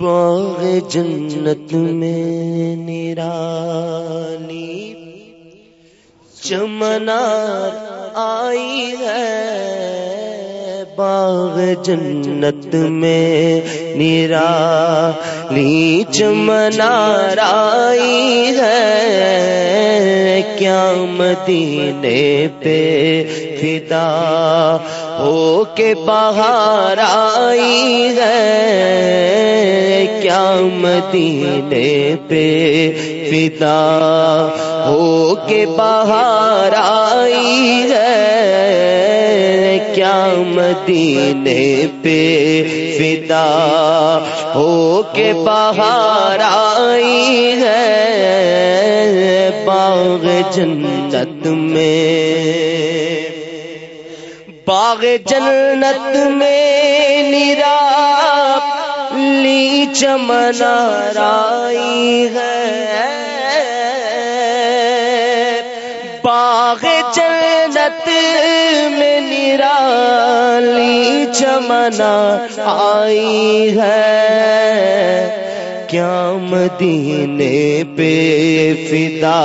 باغ جنت میں نرالی چمنار آئی ہے۔ باغ جنت میں نرالی چمنار آئی ہے۔ کیا مدینے پہ فدا ہو کے باہر آئی ہے۔ کیا مدینے پہ فدا ہو کے باہر آئی ہے۔ کیا مدینے پہ فدا ہو کے باہر آئی ہے۔ باغ جنت میں باغ جنت میں نیرا لی چمنا رائی ہے۔ باغ جنت میں نیرا لی چمنا آئی ہے۔ کیا مدینے پہ فدا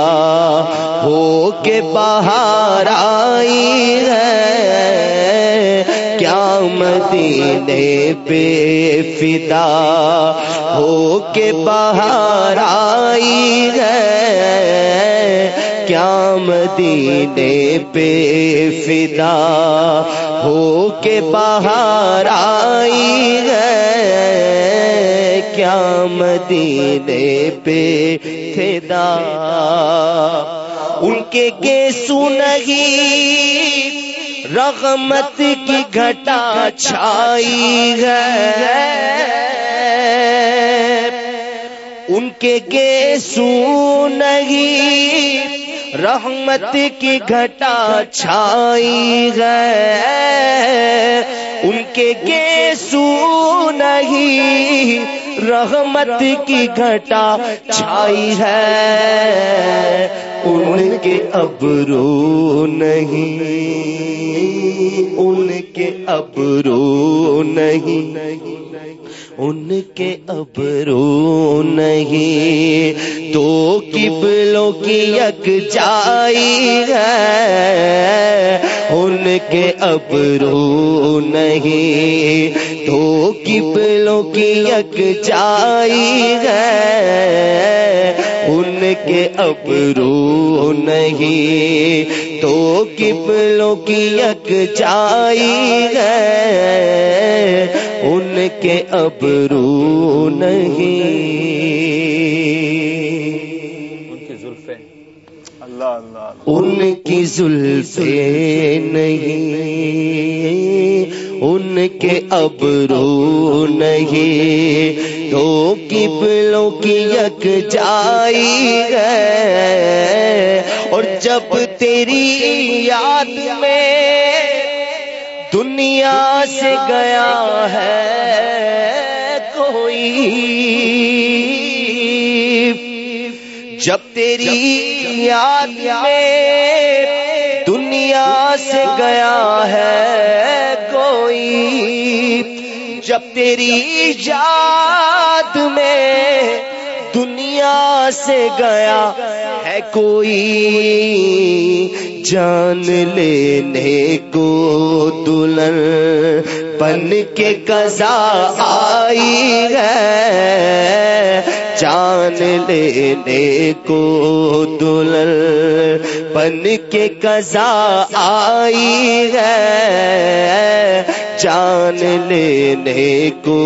ہو کے باہر آئی ہے۔ کیا مدینے پہ فدا ہو کے باہر آئی ہے۔ کیا مدینے پہ فدا ہو کے باہر آئی ہے۔ کیا مدینے پہ فدا ان کے گیسو نہیں، رغمت کی گھٹا چھائی ہے۔ ان کے گیسو نہیں، رحمت کی گھٹا چھائی ہے۔ ان کے گیسو نہیں رحمت کی گھٹا چھائی ہے۔ ان کے ابرو نہیں۔ ان کے ابرو نہیں۔ ان کے ابرو نہیں۔ تو کبلوں کی یک جائی ہے۔ ان کے ابرو نہیں۔ تو کبلوں کی یک جائی ہے۔ ان کے ابرو نہیں۔ تو کبلوں کی یک جائی ہے۔ ان کے ابرو نہیں۔ ان کی زلفے نہیں۔ ان کے ابرو نہیں۔ تو کبلوں کی یک جائی ہے۔ اور جب تیری یاد میں دنیا سے گیا ہے کوئی۔ جب تیری یاد میں دنیا سے گیا ہے کوئی جب تیری یاد میں دنیا سے گیا ہے کوئی جان لینے کو دلہن پن کے کزا آئی ہے۔ جان لینے کو دلہن پن کے کزا آئی ہے۔ جان لینے کو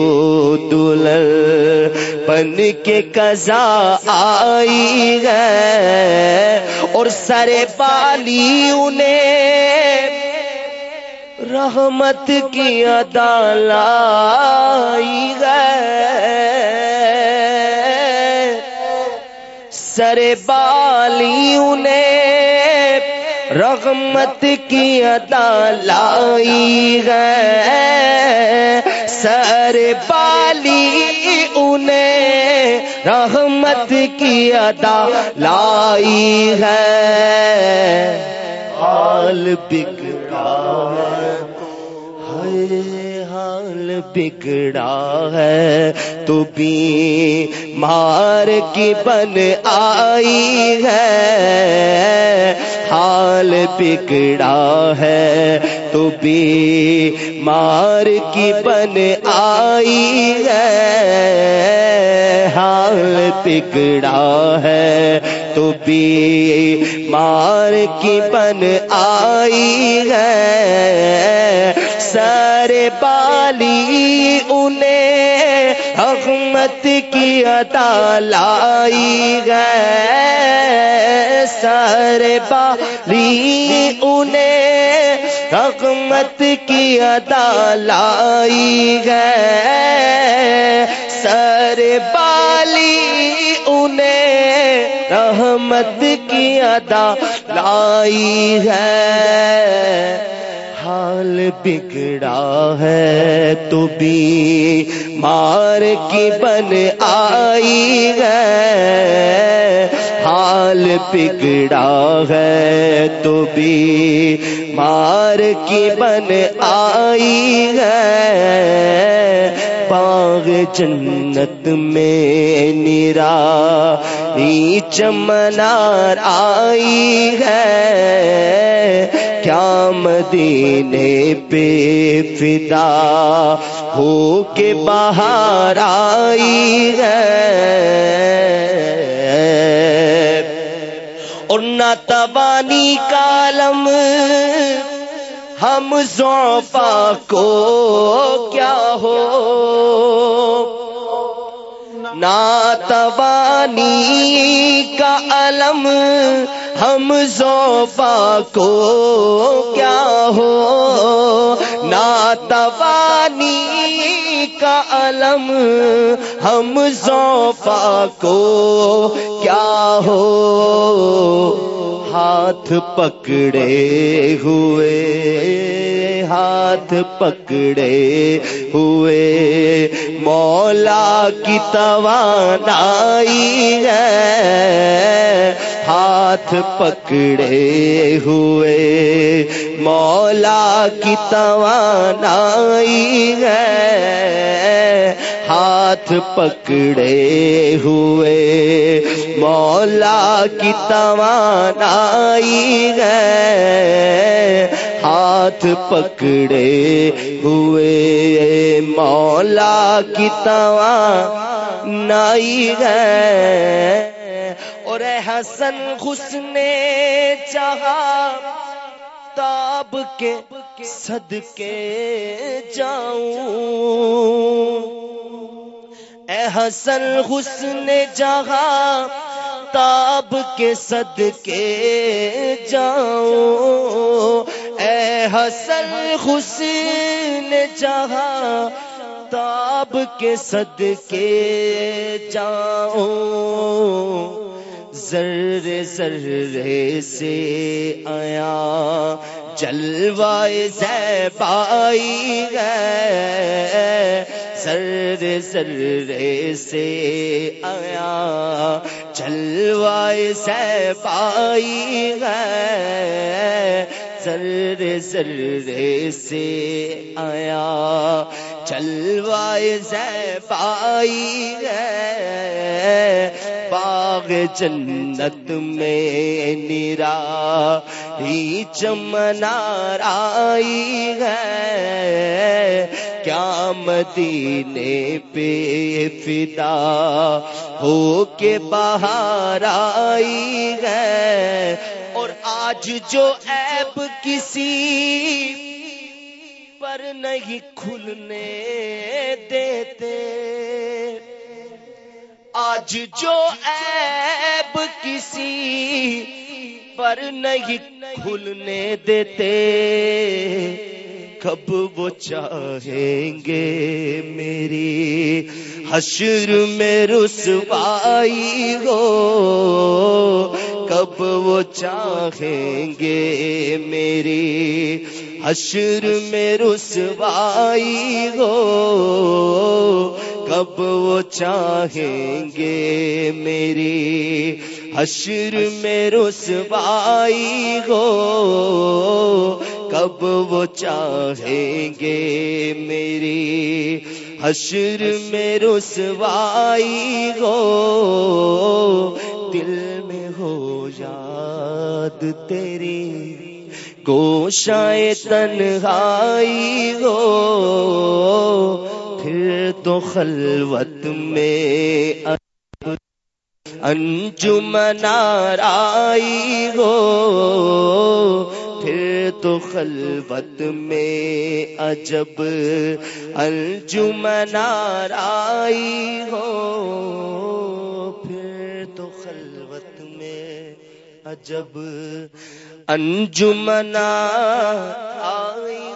دلہن پن کے کزا آئی ہے۔ اور سر بالی انہیں رحمت کی لائی گئے سر بالی انہیں رحمت کی لائی گئے سر بالی انہیں رحمت کی ادا لائی ہے۔ حال بکا ہے۔ بگڑا ہے، تو بھی مار کی بن آئی ہے۔ حال بگڑا ہے، تو بھی مار کی بن آئی ہے۔ حال بگڑا ہے، تو بھی مار کی بن آئی ہے۔ سر بالی انہیں حکمت کی ادا لائی گئے سر بالی انہیں حکمت کی ادا لائی گئے رحمت کی ادا لائی ہے۔ حال بگڑا ہے تو بھی مار کی بن آئی ہے۔ حال بگڑا ہے تو بھی مار کی بن آئی ہے۔ باغ جنت میں نیرا چمنار آئی ہے۔ کیا مدینے پہ فدا ہو کے باہر آئی ہے۔ اور نہ تبانی کالم، ہم زوفا کو کیا ناتوانی کا علم ہم زوفا کو کیا ہو؟ ناتوانی کا علم ہم زوفا کو کیا ہو؟ ہاتھ پکڑے ہوئے، ہاتھ پکڑے ہوئے۔ مولا کی توانائی ہے۔ ہاتھ پکڑے ہوئے۔ مولا کی توانائی ہے۔ ہاتھ پکڑے ہوئے۔ مولا کی توانائی ہے۔ ہاتھ پکڑے ہوئے مولا کی توانائی ہے۔ اور حسن حسن چاہا تاب کے صدقے جاؤں۔ اے حسن حسن جہاں تاب کے صدقے جاؤں۔ اے حسن حسن جہاں تاب کے صدقے جاؤں ذر ذرے سے آیا، جلوائے زیبائی گئے سر سر سے آیا، جلوائے زیبائی گئے سر سر سے آیا، چلوائے زیبائی گئے باغ جنت میں نیرا ہی چمنار آئی ہے۔ کیا مدینے پہ فدا ہو کے باہر آئی ہے۔ آج جو ایب کسی پر نہیں کھلنے دیتے۔ آج جو ایب کسی پر نہیں کھلنے دیتے۔ کب وہ چاہیں گے میری حشر میں رسوائی ہو۔ کب وہ چاہیں گے میری حشر میں رسوائی ہو؟ کب وہ چاہیں گے میری حشر میں رسوائی ہو؟ کب وہ چاہیں گے میری حشر میں رسوائی ہو؟ دل میں ہو یاد تیری، گوشائے تنہائی ہو۔ پھر تو خلوت میں انجمن آئی ہو۔ پھر تو خلوت میں عجب انجمن آئی ہو۔ جب انجمنا انجمنا